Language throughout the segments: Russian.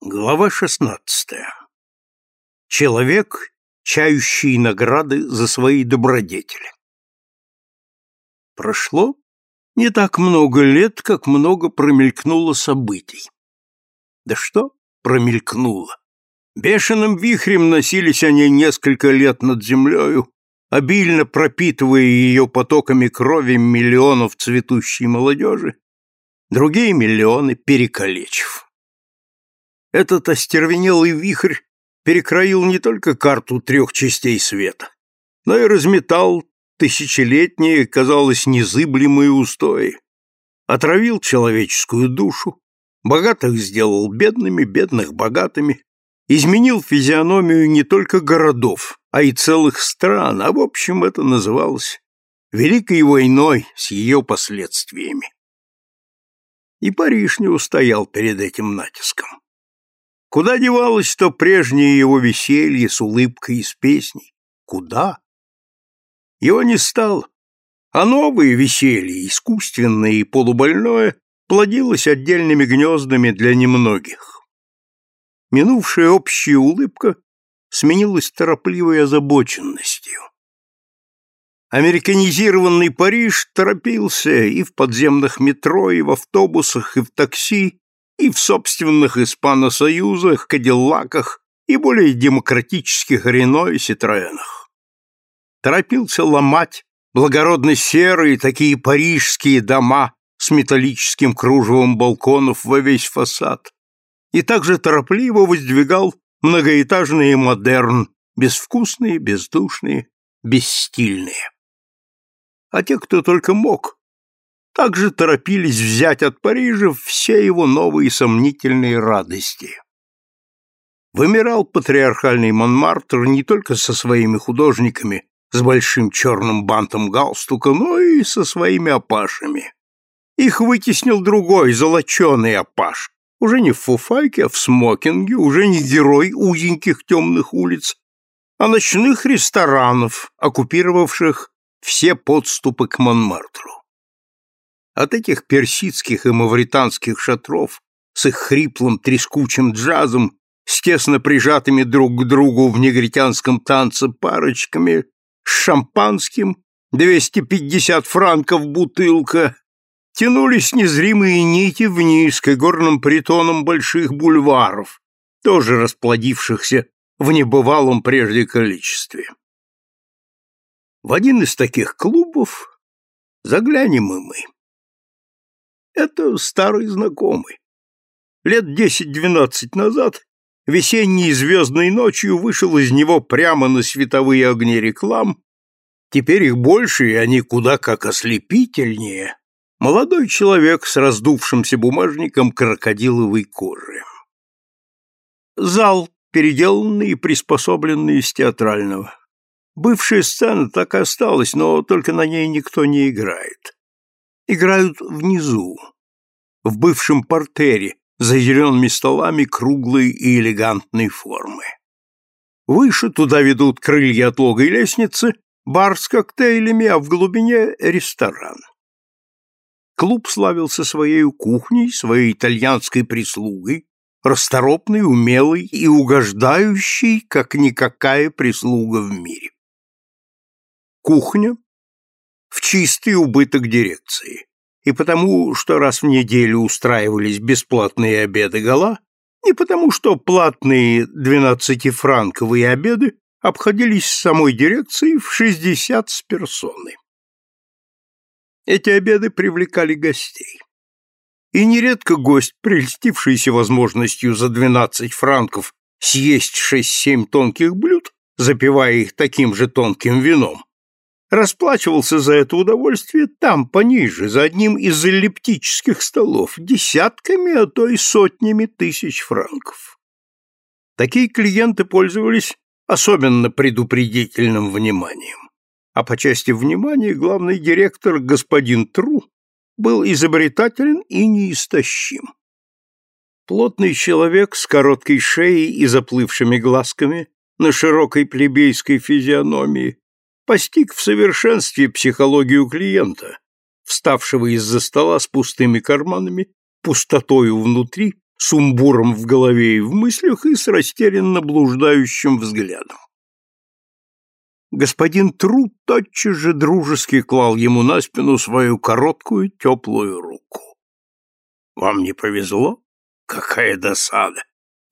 Глава шестнадцатая. Человек, чающий награды за свои добродетели. Прошло не так много лет, как много промелькнуло событий. Да что промелькнуло? Бешеным вихрем носились они несколько лет над землею, обильно пропитывая ее потоками крови миллионов цветущей молодежи, другие миллионы перекалечив. Этот остервенелый вихрь перекроил не только карту трех частей света, но и разметал тысячелетние, казалось, незыблемые устои, отравил человеческую душу, богатых сделал бедными, бедных богатыми, изменил физиономию не только городов, а и целых стран, а в общем это называлось Великой войной с ее последствиями. И Париж не устоял перед этим натиском. Куда девалось то прежнее его веселье с улыбкой и с песней? Куда? Его не стало, а новое веселье, искусственное и полубольное, плодилось отдельными гнездами для немногих. Минувшая общая улыбка сменилась торопливой озабоченностью. Американизированный Париж торопился и в подземных метро, и в автобусах, и в такси, и в собственных испано-союзах, кадиллаках и более демократических Рено и Ситроенах. Торопился ломать благородно серые такие парижские дома с металлическим кружевом балконов во весь фасад и также торопливо воздвигал многоэтажные модерн, безвкусные, бездушные, бесстильные. А те, кто только мог, также торопились взять от Парижа все его новые сомнительные радости. Вымирал патриархальный Монмартр не только со своими художниками с большим черным бантом галстука, но и со своими опашами. Их вытеснил другой, золоченый опаш, уже не в фуфайке, а в смокинге, уже не герой узеньких темных улиц, а ночных ресторанов, оккупировавших все подступы к Монмартру. От этих персидских и мавританских шатров с их хриплым трескучим джазом, с тесно прижатыми друг к другу в негритянском танце парочками, с шампанским, 250 франков бутылка, тянулись незримые нити вниз к горным притонам больших бульваров, тоже расплодившихся в небывалом прежде количестве. В один из таких клубов заглянем и мы. Это старый знакомый. Лет десять-двенадцать назад весенней звездной ночью вышел из него прямо на световые огни реклам. Теперь их больше, и они куда как ослепительнее. Молодой человек с раздувшимся бумажником крокодиловой кожи. Зал, переделанный и приспособленный из театрального. Бывшая сцена так и осталась, но только на ней никто не играет играют внизу, в бывшем портере, за зелеными столами круглой и элегантной формы. Выше туда ведут крылья отлогой лестницы, бар с коктейлями, а в глубине — ресторан. Клуб славился своей кухней, своей итальянской прислугой, расторопной, умелой и угождающей, как никакая прислуга в мире. Кухня в чистый убыток дирекции. И потому, что раз в неделю устраивались бесплатные обеды гола, и потому, что платные двенадцатифранковые обеды обходились самой дирекцией в шестьдесят с персоны. Эти обеды привлекали гостей. И нередко гость, прельстившийся возможностью за двенадцать франков съесть шесть-семь тонких блюд, запивая их таким же тонким вином, расплачивался за это удовольствие там, пониже, за одним из эллиптических столов, десятками, а то и сотнями тысяч франков. Такие клиенты пользовались особенно предупредительным вниманием. А по части внимания главный директор господин Тру был изобретателен и неистощим. Плотный человек с короткой шеей и заплывшими глазками на широкой плебейской физиономии постиг в совершенстве психологию клиента, вставшего из-за стола с пустыми карманами, пустотою внутри сумбуром в голове и в мыслях и с растерянно блуждающим взглядом. Господин Тру тотчас же дружески клал ему на спину свою короткую теплую руку. «Вам не повезло? Какая досада!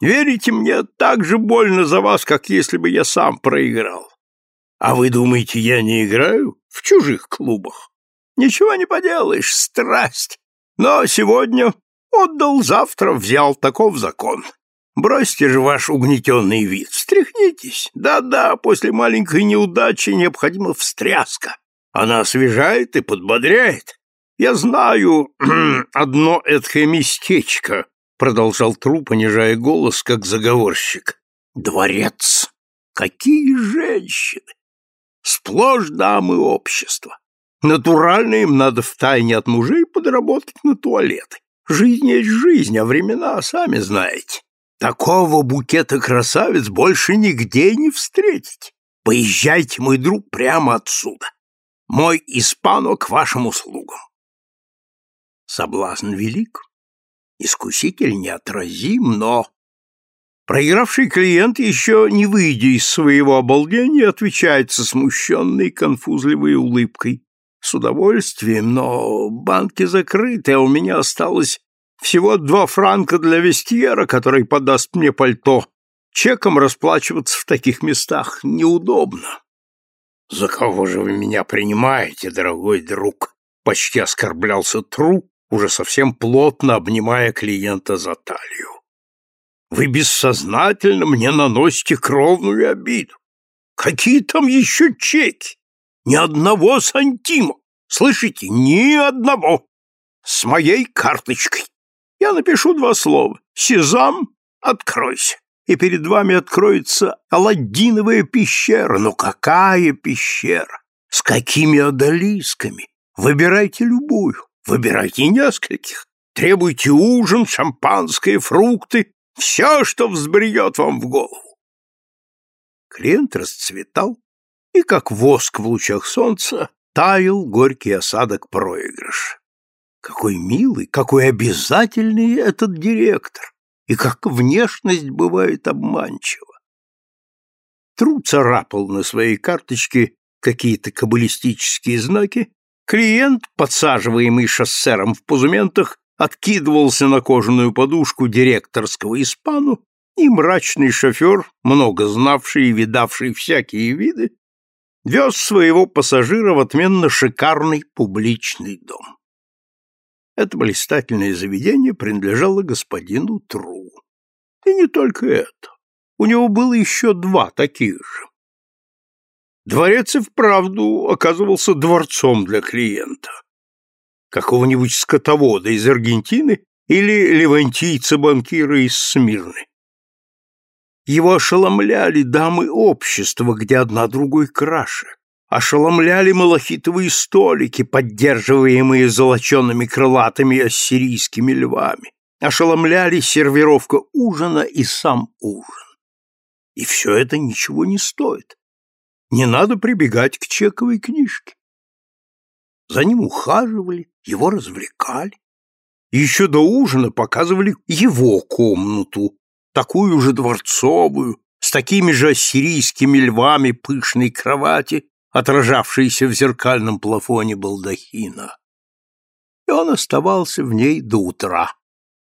Верите мне, так же больно за вас, как если бы я сам проиграл. А вы думаете, я не играю в чужих клубах? Ничего не поделаешь, страсть. Но сегодня отдал, завтра взял, таков закон. Бросьте же ваш угнетенный вид, встряхнитесь. Да-да, после маленькой неудачи необходима встряска. Она освежает и подбодряет. Я знаю одно эткое местечко, продолжал Тру, понижая голос, как заговорщик. Дворец. Какие женщины! Сплошь дамы общества. Натурально им надо втайне от мужей подработать на туалеты. Жизнь есть жизнь, а времена, сами знаете. Такого букета красавиц больше нигде не встретить. Поезжайте, мой друг, прямо отсюда. Мой испано к вашим услугам. Соблазн велик, искуситель неотразим, но Проигравший клиент, еще не выйдя из своего обалдения, отвечает со смущенной конфузливой улыбкой. С удовольствием, но банки закрыты, а у меня осталось всего два франка для вестьера, который подаст мне пальто. Чеком расплачиваться в таких местах неудобно. За кого же вы меня принимаете, дорогой друг? Почти оскорблялся Тру, уже совсем плотно обнимая клиента за талию. Вы бессознательно мне наносите кровную обиду. Какие там еще чеки? Ни одного сантима. Слышите, ни одного. С моей карточкой. Я напишу два слова. Сезам, откройся. И перед вами откроется Аладдиновая пещера. Но какая пещера? С какими одолисками? Выбирайте любую. Выбирайте нескольких. Требуйте ужин, шампанское, фрукты все, что взбредет вам в голову. Клиент расцветал, и, как воск в лучах солнца, таял горький осадок проигрыш. Какой милый, какой обязательный этот директор, и как внешность бывает обманчива. Тру царапал на своей карточке какие-то каббалистические знаки, клиент, подсаживаемый шоссером в пузументах, откидывался на кожаную подушку директорского испану, и мрачный шофер, много знавший и видавший всякие виды, вез своего пассажира в отменно шикарный публичный дом. Это блистательное заведение принадлежало господину Тру. И не только это. У него было еще два таких же. Дворец и вправду оказывался дворцом для клиента какого-нибудь скотовода из Аргентины или левантийца-банкира из Смирны. Его ошеломляли дамы общества, где одна другой краше. Ошеломляли малахитовые столики, поддерживаемые золочеными крылатыми ассирийскими львами. Ошеломляли сервировка ужина и сам ужин. И все это ничего не стоит. Не надо прибегать к чековой книжке. За ним ухаживали, его развлекали. Еще до ужина показывали его комнату, такую же дворцовую, с такими же ассирийскими львами пышной кровати, отражавшейся в зеркальном плафоне балдахина. И он оставался в ней до утра,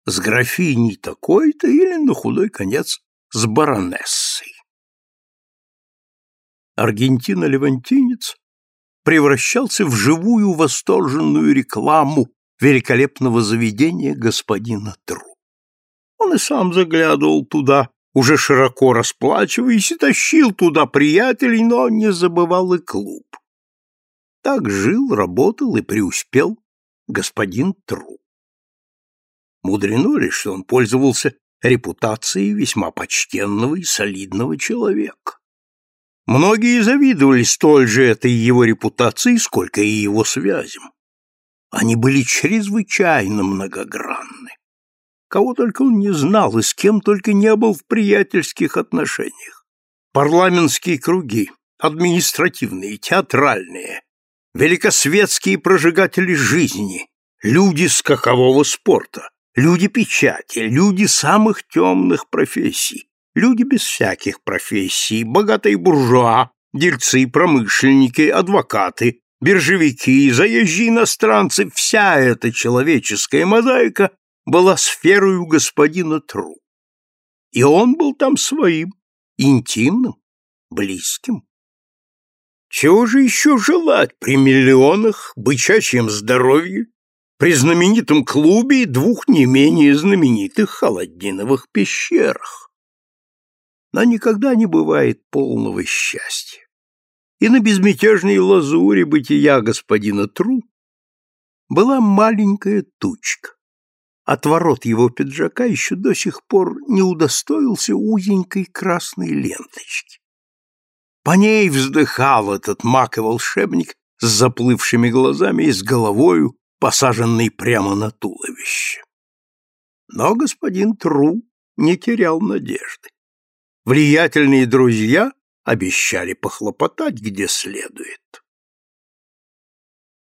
с графиней такой-то или, на худой конец, с баронессой. Аргентина-левантинец превращался в живую восторженную рекламу великолепного заведения господина Тру. Он и сам заглядывал туда, уже широко расплачиваясь, и тащил туда приятелей, но не забывал и клуб. Так жил, работал и преуспел господин Тру. Мудрено ли, что он пользовался репутацией весьма почтенного и солидного человека? Многие завидовали столь же этой его репутации, сколько и его связям. Они были чрезвычайно многогранны. Кого только он не знал и с кем только не был в приятельских отношениях. Парламентские круги, административные, театральные, великосветские прожигатели жизни, люди скакового спорта, Люди печати, люди самых темных профессий, люди без всяких профессий, богатые буржуа, дельцы, промышленники, адвокаты, биржевики, заезжие иностранцы, вся эта человеческая мозаика была сферою господина Тру. И он был там своим, интимным, близким. Чего же еще желать при миллионах, бычачьем здоровье, при знаменитом клубе и двух не менее знаменитых холодиновых пещерах? Но никогда не бывает полного счастья. И на безмятежной лазуре бытия господина Тру была маленькая тучка. От ворот его пиджака еще до сих пор не удостоился узенькой красной ленточки. По ней вздыхал этот маг и волшебник с заплывшими глазами и с головою, посаженной прямо на туловище. Но господин Тру не терял надежды. Влиятельные друзья обещали похлопотать где следует.